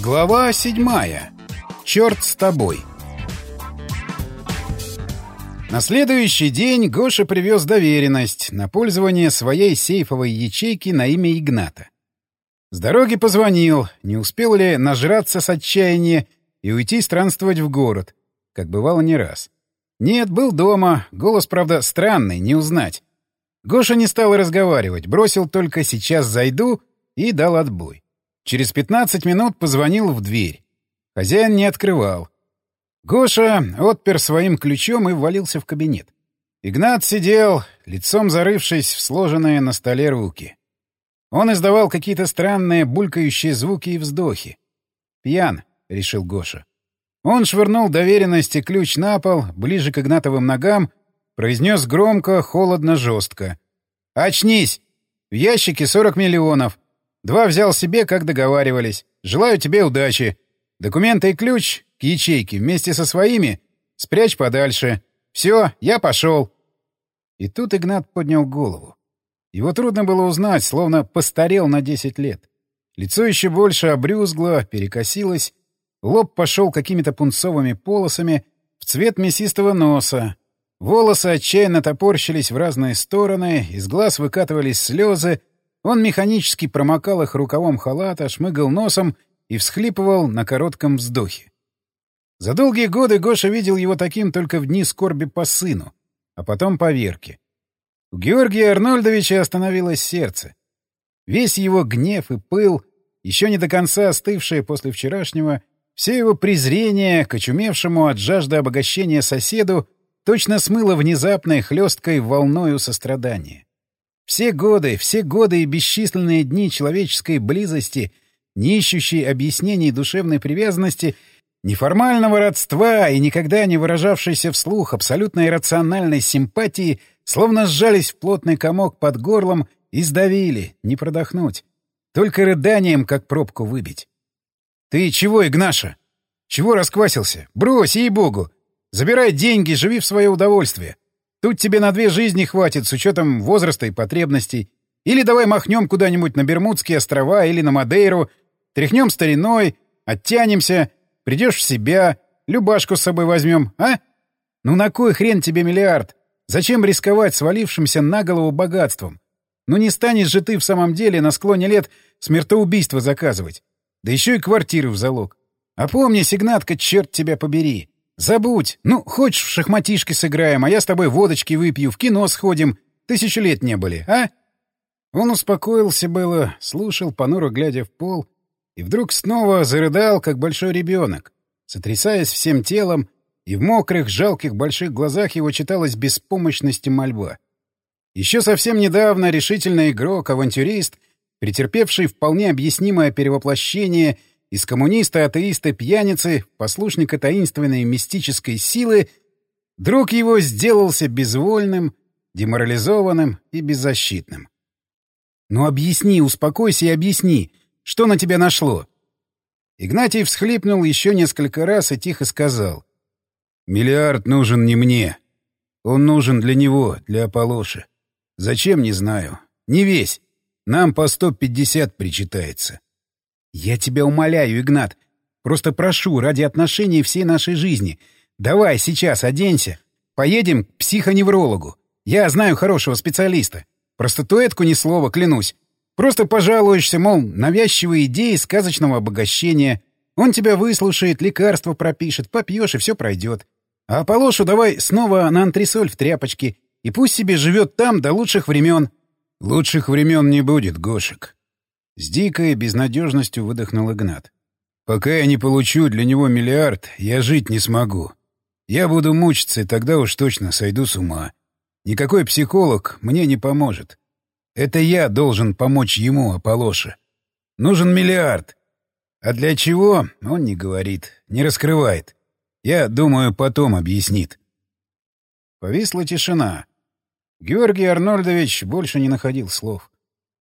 Глава седьмая. Черт с тобой. На следующий день Гоша привез доверенность на пользование своей сейфовой ячейки на имя Игната. С дороги позвонил, не успел ли нажраться с отчаяния и уйти странствовать в город, как бывало не раз. Нет, был дома, голос, правда, странный, не узнать. Гоша не стал разговаривать, бросил только «сейчас зайду» и дал отбой. Через 15 минут позвонил в дверь. Хозяин не открывал. Гоша отпер своим ключом и ввалился в кабинет. Игнат сидел, лицом зарывшись в сложенные на столе руки. Он издавал какие-то странные булькающие звуки и вздохи. «Пьян», — решил Гоша. Он швырнул доверенность и ключ на пол, ближе к Игнатовым ногам, произнес громко, холодно, жестко. «Очнись! В ящике 40 миллионов. Два взял себе, как договаривались. Желаю тебе удачи. Документы и ключ к ячейке вместе со своими спрячь подальше. Все, я пошел. И тут Игнат поднял голову. Его трудно было узнать, словно постарел на 10 лет. Лицо еще больше обрюзгло, перекосилось, лоб пошел какими-то пунцовыми полосами в цвет мясистого носа. Волосы отчаянно топорщились в разные стороны, из глаз выкатывались слезы, он механически промокал их рукавом халата, шмыгал носом и всхлипывал на коротком вздохе. За долгие годы Гоша видел его таким только в дни скорби по сыну, а потом по Верке. У Георгия Арнольдовича остановилось сердце. Весь его гнев и пыл, еще не до конца остывшие после вчерашнего, все его презрение к очумевшему от жажды обогащения соседу точно смыло внезапной хлесткой волною сострадания. Все годы, все годы и бесчисленные дни человеческой близости, не ищущей объяснений душевной привязанности, неформального родства и никогда не выражавшейся вслух абсолютно иррациональной симпатии, словно сжались в плотный комок под горлом и сдавили, не продохнуть. Только рыданием, как пробку выбить. «Ты чего, Игнаша? Чего расквасился? Брось, ей-богу! Забирай деньги, живи в свое удовольствие. Тут тебе на две жизни хватит с учетом возраста и потребностей. Или давай махнем куда-нибудь на Бермудские острова или на Мадейру, тряхнем стариной, оттянемся, придешь в себя, Любашку с собой возьмем, а? Ну на кой хрен тебе миллиард? Зачем рисковать свалившимся на голову богатством? Ну не станешь же ты в самом деле на склоне лет смертоубийство заказывать. Да еще и квартиру в залог. А помни, Сигнатка, черт тебя побери. «Забудь! Ну, хочешь, в шахматишки сыграем, а я с тобой водочки выпью, в кино сходим. Тысячу лет не были, а?» Он успокоился было, слушал, понуро глядя в пол, и вдруг снова зарыдал, как большой ребенок, сотрясаясь всем телом, и в мокрых, жалких больших глазах его читалась беспомощность и мольба. Еще совсем недавно решительный игрок, авантюрист, претерпевший вполне объяснимое перевоплощение из коммуниста, атеиста, пьяницы, послушника таинственной мистической силы, друг его сделался безвольным, деморализованным и беззащитным. «Ну объясни, успокойся и объясни, что на тебя нашло?» Игнатий всхлипнул еще несколько раз и тихо сказал. «Миллиард нужен не мне. Он нужен для него, для Аполлоши. Зачем, не знаю. Не весь. Нам по сто пятьдесят причитается. «Я тебя умоляю, Игнат. Просто прошу, ради отношений всей нашей жизни. Давай сейчас оденься. Поедем к психоневрологу. Я знаю хорошего специалиста. Про статуэтку ни слова, клянусь. Просто пожалуешься, мол, навязчивые идеи сказочного обогащения. Он тебя выслушает, лекарство пропишет, попьешь, и все пройдет. А Полошу давай снова на антресоль в тряпочке, и пусть себе живет там до лучших времен. Лучших времен не будет, Гошек. С дикой безнадежностью выдохнул Игнат. «Пока я не получу для него миллиард, я жить не смогу. Я буду мучиться, и тогда уж точно сойду с ума. Никакой психолог мне не поможет. Это я должен помочь ему, Аполлоше. Нужен миллиард. А для чего, он не говорит, не раскрывает. Я думаю, потом объяснит». Повисла тишина. Георгий Арнольдович больше не находил слов.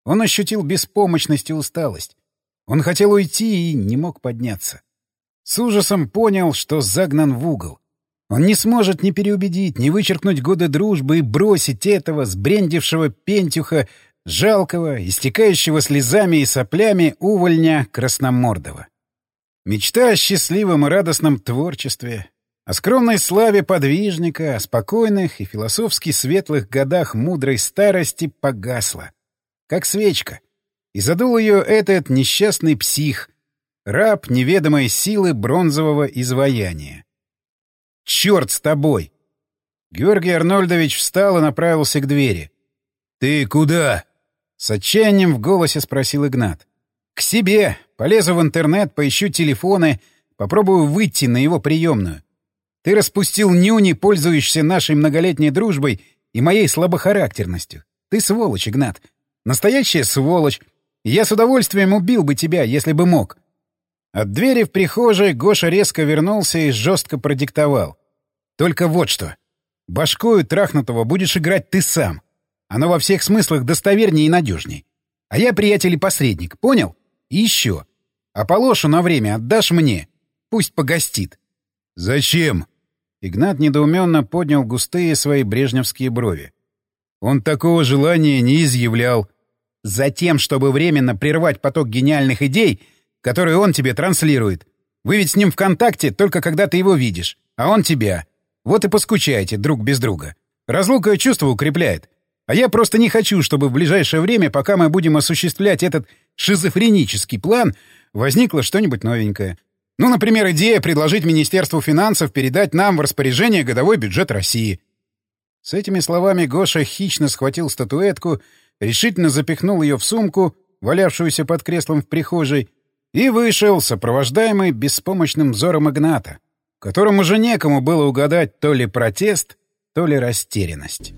Он ощутил беспомощность и усталость. Он хотел уйти и не мог подняться. С ужасом понял, что загнан в угол. Он не сможет ни переубедить, ни вычеркнуть годы дружбы и бросить этого сбрендившего пентюха, жалкого, истекающего слезами и соплями увольня Красномордова. Мечта о счастливом и радостном творчестве, о скромной славе подвижника, о спокойных и философски светлых годах мудрой старости погасла. Как свечка. И задул ее этот несчастный псих, раб неведомой силы бронзового изваяния. «Черт с тобой!» Георгий Арнольдович встал и направился к двери. «Ты куда?» — с отчаянием в голосе спросил Игнат. «К себе. Полезу в интернет, поищу телефоны, попробую выйти на его приемную. Ты распустил нюни, пользуешься нашей многолетней дружбой и моей слабохарактерностью. Ты сволочь, Игнат. Настоящая сволочь. я с удовольствием убил бы тебя, если бы мог». От двери в прихожей Гоша резко вернулся и жестко продиктовал. «Только вот что. Башкою трахнутого будешь играть ты сам. Оно во всех смыслах достовернее и надежней. А я приятель и посредник, понял? И еще. А Полошу на время отдашь мне. Пусть погостит. Зачем? Игнат недоуменно поднял густые свои брежневские брови. Он такого желания не изъявлял. Затем, чтобы временно прервать поток гениальных идей, которые он тебе транслирует. Вы ведь с ним в контакте только когда ты его видишь, а он тебя. Вот и поскучаете друг без друга. Разлука чувство укрепляет. А я просто не хочу, чтобы в ближайшее время, пока мы будем осуществлять этот шизофренический план, возникло что-нибудь новенькое. Ну, например, идея предложить Министерству финансов передать нам в распоряжение годовой бюджет России. С этими словами Гоша хищно схватил статуэтку, решительно запихнул ее в сумку, валявшуюся под креслом в прихожей, и вышел, сопровождаемый беспомощным взором Игната, которому же некому было угадать то ли протест, то ли растерянность.